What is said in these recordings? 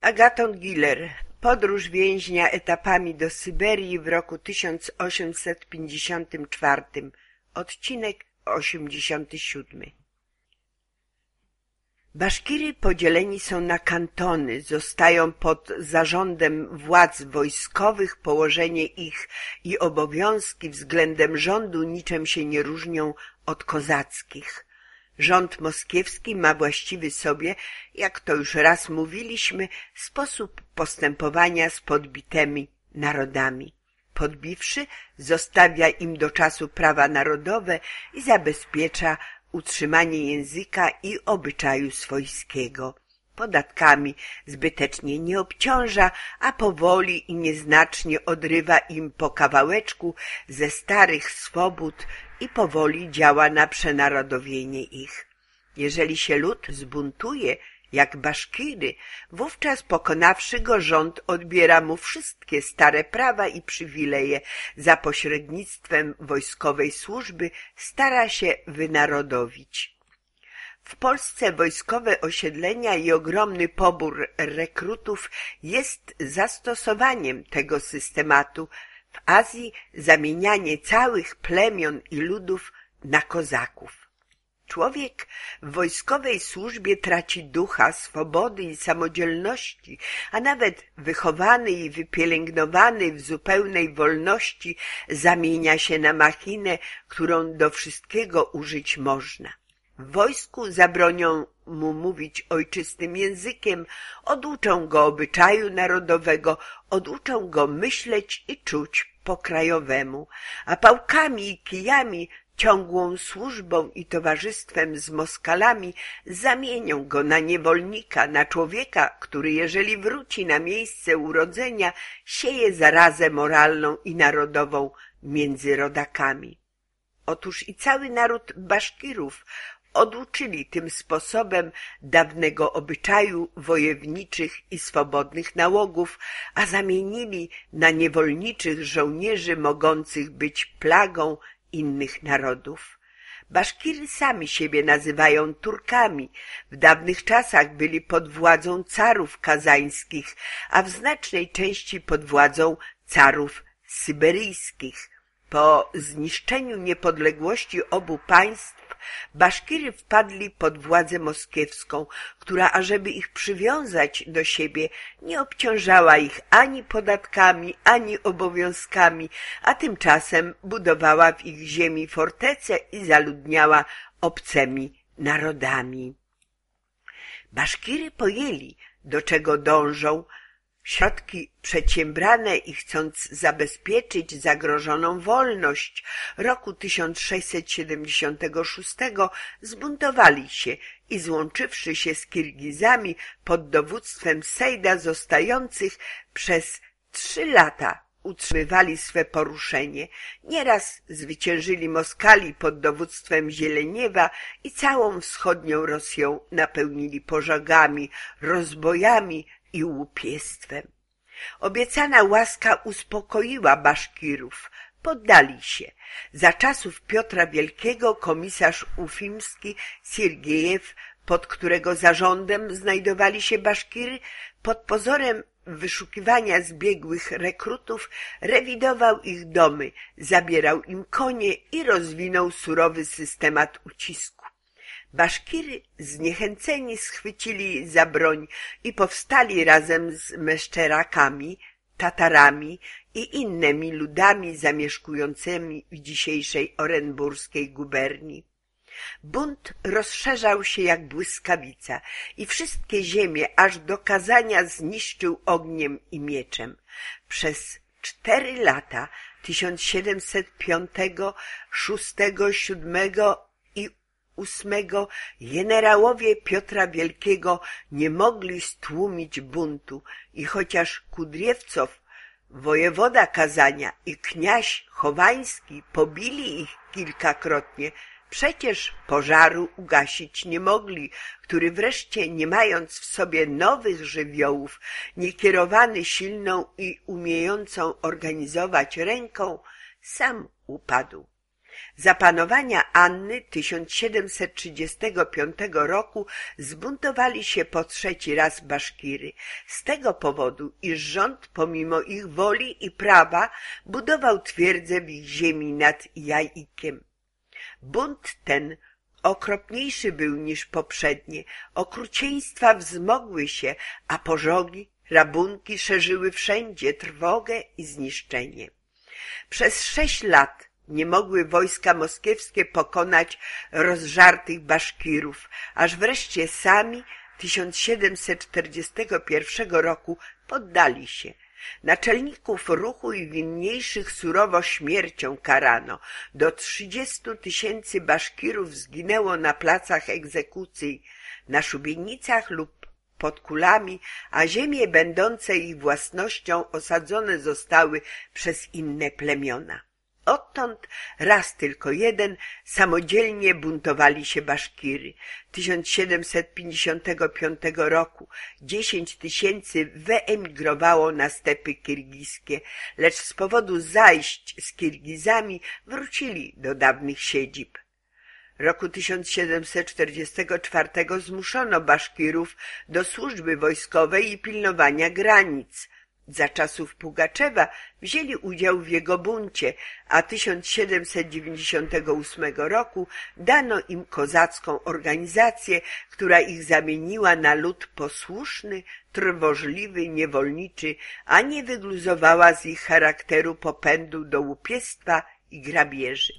Agaton Giller Podróż więźnia etapami do Syberii w roku 1854 Odcinek 87 Baszkiry podzieleni są na kantony, zostają pod zarządem władz wojskowych, położenie ich i obowiązki względem rządu niczym się nie różnią od kozackich. Rząd moskiewski ma właściwy sobie, jak to już raz mówiliśmy, sposób postępowania z podbitymi narodami. Podbiwszy, zostawia im do czasu prawa narodowe i zabezpiecza utrzymanie języka i obyczaju swojskiego. Podatkami zbytecznie nie obciąża, a powoli i nieznacznie odrywa im po kawałeczku ze starych swobód i powoli działa na przenarodowienie ich. Jeżeli się lud zbuntuje, jak Baszkiry, wówczas pokonawszy go rząd odbiera mu wszystkie stare prawa i przywileje, za pośrednictwem wojskowej służby stara się wynarodowić. W Polsce wojskowe osiedlenia i ogromny pobór rekrutów jest zastosowaniem tego systematu, w Azji zamienianie całych plemion i ludów na kozaków. Człowiek w wojskowej służbie traci ducha, swobody i samodzielności, a nawet wychowany i wypielęgnowany w zupełnej wolności zamienia się na machinę, którą do wszystkiego użyć można. W wojsku zabronią mu mówić ojczystym językiem, oduczą go obyczaju narodowego, oduczą go myśleć i czuć po krajowemu, a pałkami i kijami ciągłą służbą i towarzystwem z Moskalami zamienią go na niewolnika, na człowieka, który jeżeli wróci na miejsce urodzenia, sieje zarazę moralną i narodową między rodakami. Otóż i cały naród Baszkirów oduczyli tym sposobem dawnego obyczaju wojowniczych i swobodnych nałogów, a zamienili na niewolniczych żołnierzy mogących być plagą innych narodów. Baszkiry sami siebie nazywają Turkami. W dawnych czasach byli pod władzą carów kazańskich, a w znacznej części pod władzą carów syberyjskich. Po zniszczeniu niepodległości obu państw Baszkiry wpadli pod władzę moskiewską, która ażeby ich przywiązać do siebie, nie obciążała ich ani podatkami, ani obowiązkami, a tymczasem budowała w ich ziemi fortece i zaludniała obcymi narodami. Baszkiry pojęli, do czego dążą, Środki przedsiębrane i chcąc zabezpieczyć zagrożoną wolność roku 1676 zbuntowali się i złączywszy się z Kirgizami pod dowództwem Sejda zostających przez trzy lata utrzymywali swe poruszenie. Nieraz zwyciężyli Moskali pod dowództwem Zieleniewa i całą wschodnią Rosją napełnili pożogami, rozbojami, i łupiestwem. Obiecana łaska uspokoiła Baszkirów. Poddali się. Za czasów Piotra Wielkiego komisarz ufimski Siergiejew, pod którego zarządem znajdowali się Baszkiry, pod pozorem wyszukiwania zbiegłych rekrutów rewidował ich domy, zabierał im konie i rozwinął surowy systemat ucisku. Baszkiry zniechęceni schwycili za broń i powstali razem z Meszczerakami, Tatarami i innymi ludami zamieszkującymi w dzisiejszej orenburskiej guberni. Bunt rozszerzał się jak błyskawica i wszystkie ziemie aż do Kazania zniszczył ogniem i mieczem. Przez cztery lata 1705, 6, 7 ósmego generałowie Piotra Wielkiego nie mogli stłumić buntu i chociaż Kudriewcow, wojewoda Kazania i kniaź Chowański pobili ich kilkakrotnie, Przecież pożaru ugasić nie mogli, który wreszcie, nie mając w sobie nowych żywiołów, niekierowany silną i umiejącą organizować ręką, sam upadł. Za panowania Anny 1735 roku zbuntowali się po trzeci raz Baszkiry. Z tego powodu, iż rząd pomimo ich woli i prawa budował twierdzę w ich ziemi nad Jajikiem. Bunt ten okropniejszy był niż poprzednie. Okrucieństwa wzmogły się, a pożogi, rabunki szerzyły wszędzie trwogę i zniszczenie. Przez sześć lat nie mogły wojska moskiewskie pokonać rozżartych Baszkirów, aż wreszcie sami 1741 roku poddali się. Naczelników ruchu i winniejszych surowo śmiercią karano. Do trzydziestu tysięcy Baszkirów zginęło na placach egzekucji, na szubienicach lub pod kulami, a ziemie będące ich własnością osadzone zostały przez inne plemiona. Odtąd raz tylko jeden samodzielnie buntowali się Baszkiry. 1755 roku dziesięć tysięcy wyemigrowało na stepy kirgijskie, lecz z powodu zajść z Kirgizami wrócili do dawnych siedzib. Roku 1744 zmuszono Baszkirów do służby wojskowej i pilnowania granic – za czasów Pugaczewa wzięli udział w jego buncie, a 1798 roku dano im kozacką organizację, która ich zamieniła na lud posłuszny, trwożliwy, niewolniczy, a nie wygluzowała z ich charakteru popędu do łupiestwa i grabieży.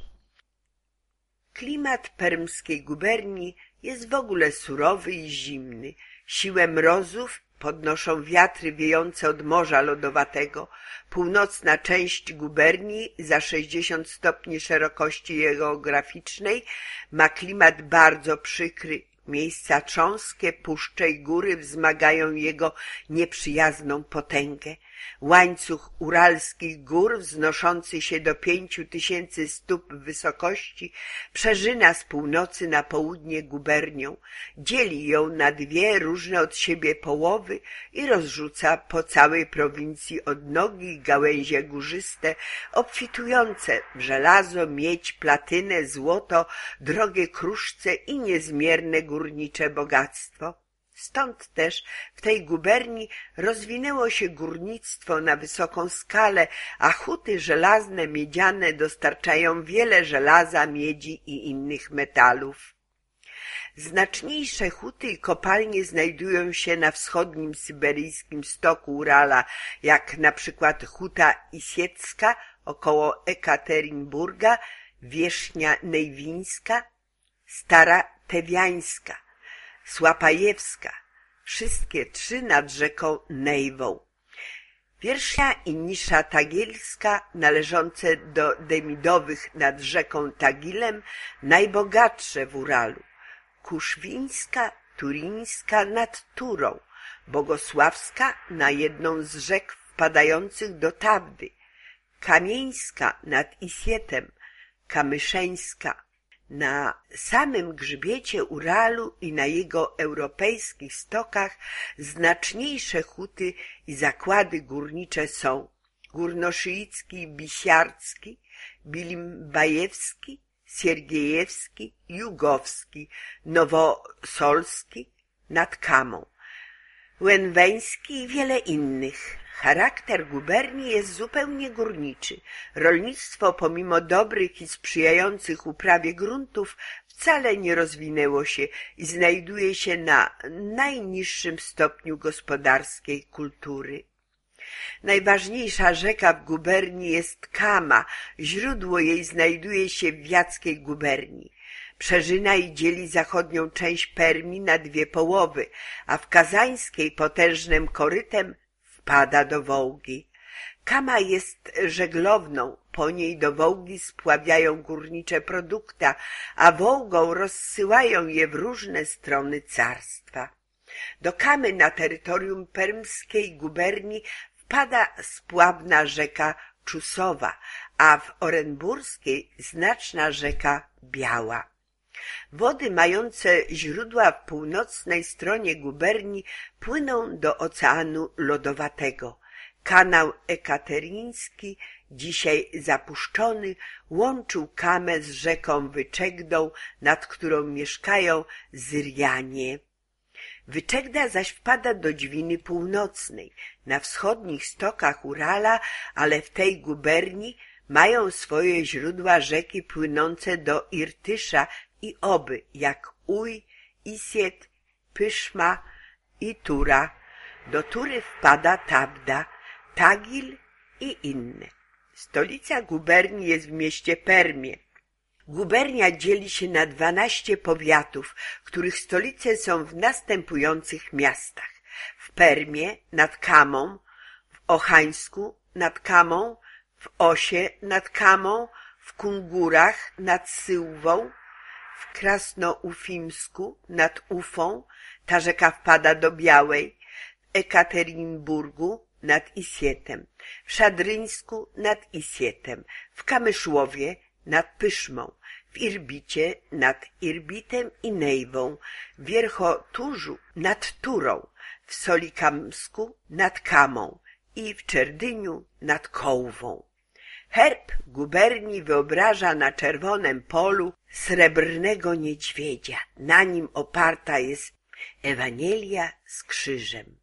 Klimat permskiej guberni jest w ogóle surowy i zimny. Siłę mrozów podnoszą wiatry wiejące od morza lodowatego. Północna część guberni za 60 stopni szerokości geograficznej ma klimat bardzo przykry. Miejsca cząskie, puszcze i góry wzmagają jego nieprzyjazną potęgę. Łańcuch uralskich gór wznoszący się do pięciu tysięcy stóp wysokości przeżyna z północy na południe gubernią, dzieli ją na dwie różne od siebie połowy i rozrzuca po całej prowincji odnogi gałęzie górzyste, obfitujące w żelazo, miedź, platynę, złoto, drogie kruszce i niezmierne górnicze bogactwo. Stąd też w tej guberni rozwinęło się górnictwo na wysoką skalę, a huty żelazne, miedziane dostarczają wiele żelaza, miedzi i innych metalów. Znaczniejsze huty i kopalnie znajdują się na wschodnim syberyjskim stoku Urala, jak na przykład huta Isiecka około Ekaterinburga, Wierzchnia Nejwińska, Stara Tewiańska – Słapajewska, wszystkie trzy nad rzeką Nejwą. Pierwsza i Nisza Tagielska, należące do Demidowych nad rzeką Tagilem, najbogatsze w Uralu. Kuszwińska, Turińska nad Turą, Bogosławska na jedną z rzek wpadających do Tawdy, Kamieńska nad Isietem, Kamyszeńska, na samym grzbiecie Uralu i na jego europejskich stokach znaczniejsze huty i zakłady górnicze są Górnoszyicki, Bisiarcki, Bilimbajewski, Siergiejewski, Jugowski, Nowosolski nad Kamą, Łęweński i wiele innych. Charakter guberni jest zupełnie górniczy. Rolnictwo, pomimo dobrych i sprzyjających uprawie gruntów, wcale nie rozwinęło się i znajduje się na najniższym stopniu gospodarskiej kultury. Najważniejsza rzeka w guberni jest Kama. Źródło jej znajduje się w Jackiej guberni. Przeżyna i dzieli zachodnią część Permi na dwie połowy, a w Kazańskiej potężnym korytem wpada do Wołgi. Kama jest żeglowną, po niej do Wołgi spławiają górnicze produkta, a Wołgą rozsyłają je w różne strony carstwa. Do Kamy na terytorium permskiej guberni wpada spławna rzeka Czusowa, a w Orenburskiej znaczna rzeka Biała. Wody mające źródła w północnej stronie guberni płyną do Oceanu Lodowatego. Kanał Ekateryński dzisiaj zapuszczony, łączył Kamę z rzeką Wyczegdą, nad którą mieszkają Zyrianie. Wyczegda zaś wpada do Dźwiny Północnej, na wschodnich stokach Urala, ale w tej guberni mają swoje źródła rzeki płynące do Irtysza i Oby, jak Uj, Isiet, Pyszma i Tura. Do Tury wpada Tabda, Tagil i inne. Stolica guberni jest w mieście Permie. Gubernia dzieli się na dwanaście powiatów, których stolice są w następujących miastach. W Permie nad Kamą, w Ochańsku nad Kamą, w Osie nad Kamą, w Kungurach nad Syłwą, w Krasnoufimsku nad Ufą, ta rzeka wpada do Białej, w Ekaterinburgu nad Isietem, w Szadryńsku nad Isietem, w Kamyszłowie nad Pyszmą, w Irbicie nad Irbitem i Nejwą, w Wierchoturzu nad Turą, w Solikamsku nad Kamą i w Czerdyniu nad Kołwą. Herb guberni wyobraża na czerwonym polu srebrnego niedźwiedzia. Na nim oparta jest Ewangelia z krzyżem.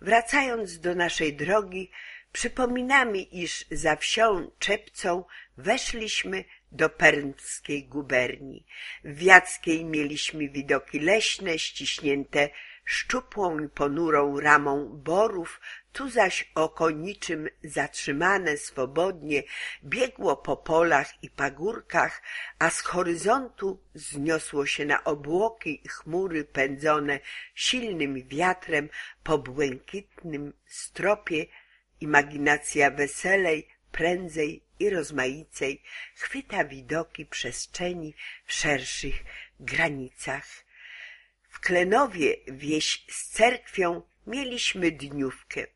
Wracając do naszej drogi, przypominamy, iż za wsią Czepcą weszliśmy do permskiej guberni. W Wiackiej mieliśmy widoki leśne, ściśnięte szczupłą i ponurą ramą borów, tu zaś oko niczym zatrzymane swobodnie biegło po polach i pagórkach, a z horyzontu zniosło się na obłoki i chmury pędzone silnym wiatrem po błękitnym stropie imaginacja weselej, prędzej i rozmaicej chwyta widoki przestrzeni w szerszych granicach. W Klenowie wieś z cerkwią mieliśmy dniówkę.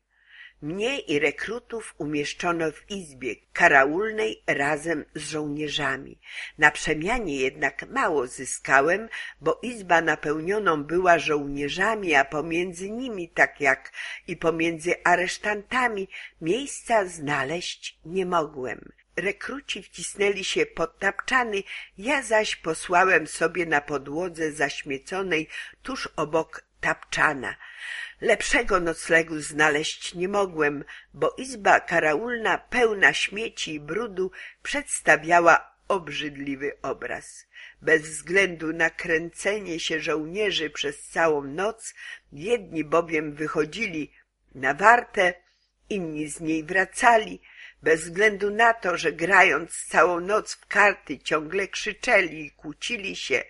Mnie i rekrutów umieszczono w izbie karaulnej razem z żołnierzami. Na przemianie jednak mało zyskałem, bo izba napełnioną była żołnierzami, a pomiędzy nimi, tak jak i pomiędzy aresztantami, miejsca znaleźć nie mogłem. Rekruci wcisnęli się pod tapczany, ja zaś posłałem sobie na podłodze zaśmieconej tuż obok tapczana. Lepszego noclegu znaleźć nie mogłem, bo izba karaulna pełna śmieci i brudu przedstawiała obrzydliwy obraz. Bez względu na kręcenie się żołnierzy przez całą noc, jedni bowiem wychodzili na wartę, inni z niej wracali, bez względu na to, że grając całą noc w karty ciągle krzyczeli i kłócili się,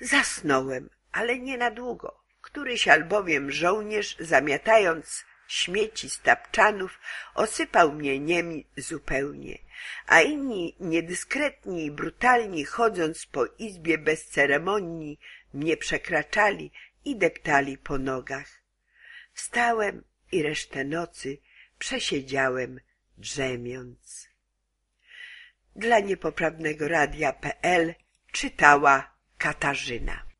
zasnąłem, ale nie na długo. Któryś albowiem żołnierz, zamiatając śmieci z tapczanów, osypał mnie niemi zupełnie, a inni niedyskretni i brutalni, chodząc po izbie bez ceremonii, mnie przekraczali i deptali po nogach. Wstałem i resztę nocy przesiedziałem drzemiąc. Dla niepoprawnego radia.pl czytała Katarzyna.